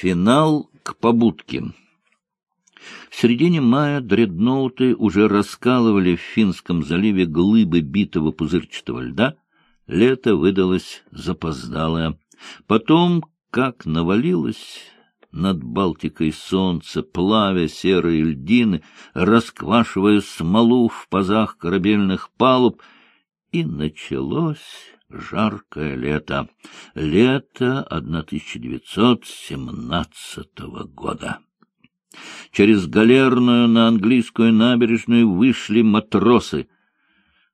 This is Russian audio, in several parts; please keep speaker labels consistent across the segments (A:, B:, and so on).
A: Финал к побудке. В середине мая дредноуты уже раскалывали в Финском заливе глыбы битого пузырчатого льда. Лето выдалось запоздалое. Потом, как навалилось над Балтикой солнце, плавя серые льдины, расквашивая смолу в пазах корабельных палуб, и началось жаркое лето. Лето 1917 года. Через галерную на английскую набережную вышли матросы.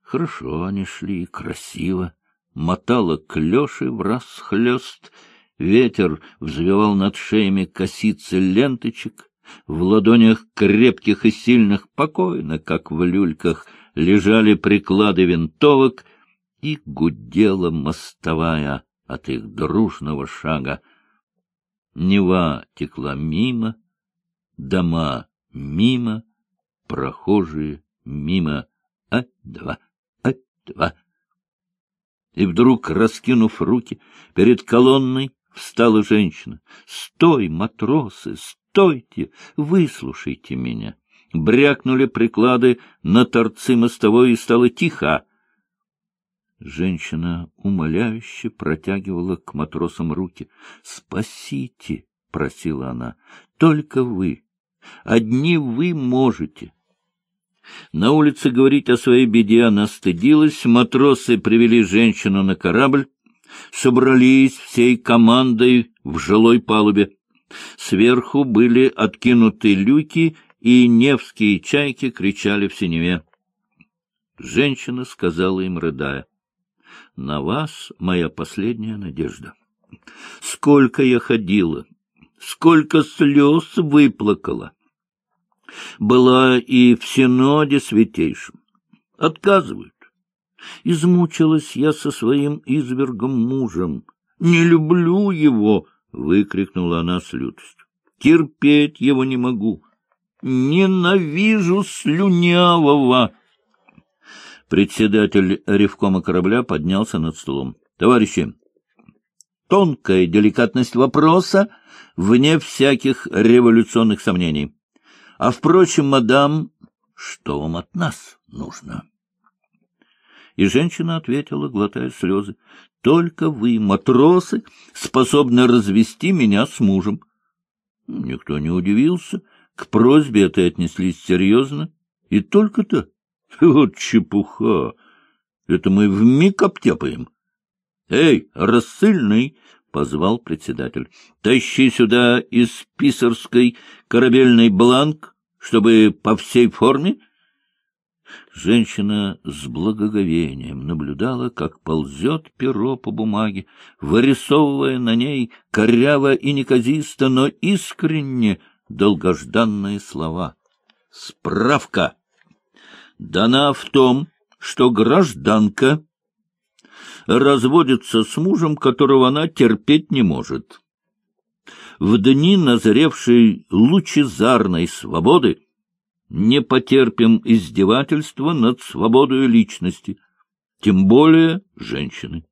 A: Хорошо они шли, красиво. Мотало клёши в расхлёст, ветер взвивал над шеями косицы ленточек, в ладонях крепких и сильных покойно, как в люльках, лежали приклады винтовок, и гудела мостовая от их дружного шага. Нева текла мимо, дома мимо, прохожие мимо, а-два, а-два. И вдруг, раскинув руки, перед колонной встала женщина. «Стой, матросы, стойте, выслушайте меня!» Брякнули приклады на торцы мостовой, и стало тихо. Женщина умоляюще протягивала к матросам руки. «Спасите!» — просила она. «Только вы! Одни вы можете!» На улице говорить о своей беде она стыдилась. Матросы привели женщину на корабль, собрались всей командой в жилой палубе. Сверху были откинуты люки, и невские чайки кричали в синеве. Женщина сказала им, рыдая, — На вас моя последняя надежда. Сколько я ходила, сколько слез выплакала. Была и в Синоде Святейшем. Отказывают. Измучилась я со своим извергом мужем. Не люблю его, — выкрикнула она с лютостью. Терпеть его не могу. Ненавижу слюнявого. Председатель ревкома корабля поднялся над столом. — Товарищи, тонкая деликатность вопроса вне всяких революционных сомнений. А, впрочем, мадам, что вам от нас нужно? И женщина ответила, глотая слезы, — Только вы, матросы, способны развести меня с мужем. Никто не удивился. К просьбе этой отнеслись серьезно. И только-то... Вот чепуха! Это мы вмиг обтяпаем. — Эй, рассыльный! — позвал председатель. — Тащи сюда из писарской корабельный бланк, чтобы по всей форме... Женщина с благоговением наблюдала, как ползет перо по бумаге, вырисовывая на ней коряво и неказисто, но искренне долгожданные слова. «Справка! Дана в том, что гражданка разводится с мужем, которого она терпеть не может. В дни назревшей лучезарной свободы не потерпим издевательства над свободой личности, тем более женщины.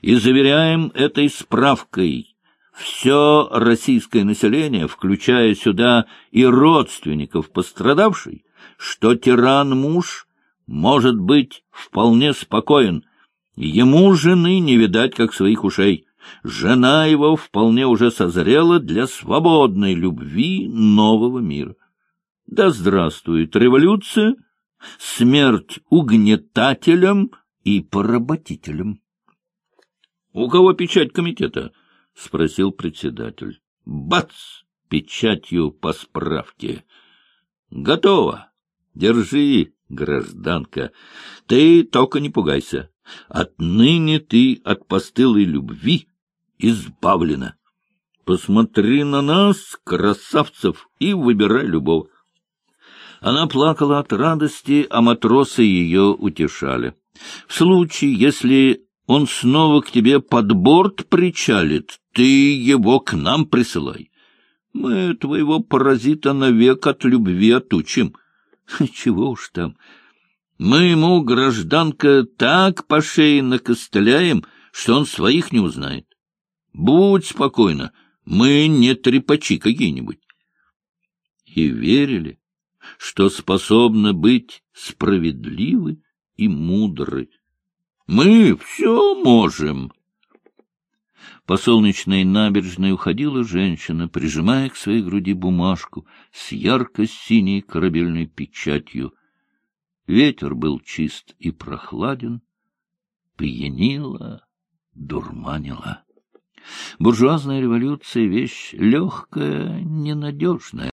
A: И заверяем этой справкой все российское население, включая сюда и родственников пострадавшей, что тиран-муж может быть вполне спокоен. Ему жены не видать, как своих ушей. Жена его вполне уже созрела для свободной любви нового мира. Да здравствует революция, смерть угнетателям и поработителям. — У кого печать комитета? — спросил председатель. — Бац! Печатью по справке. — Готово. Держи, гражданка. Ты только не пугайся. Отныне ты от постылой любви избавлена. Посмотри на нас, красавцев, и выбирай любого. Она плакала от радости, а матросы ее утешали. В случае, если он снова к тебе под борт причалит, ты его к нам присылай. Мы твоего паразита навек от любви отучим. Чего уж там. Мы ему, гражданка, так по шее накостыляем, что он своих не узнает. Будь спокойна, Мы не трепачи какие-нибудь. И верили, что способны быть справедливы и мудры. Мы все можем. По солнечной набережной уходила женщина, прижимая к своей груди бумажку с ярко-синей корабельной печатью. Ветер был чист и прохладен, пьянила, дурманила. Буржуазная революция — вещь легкая, ненадежная.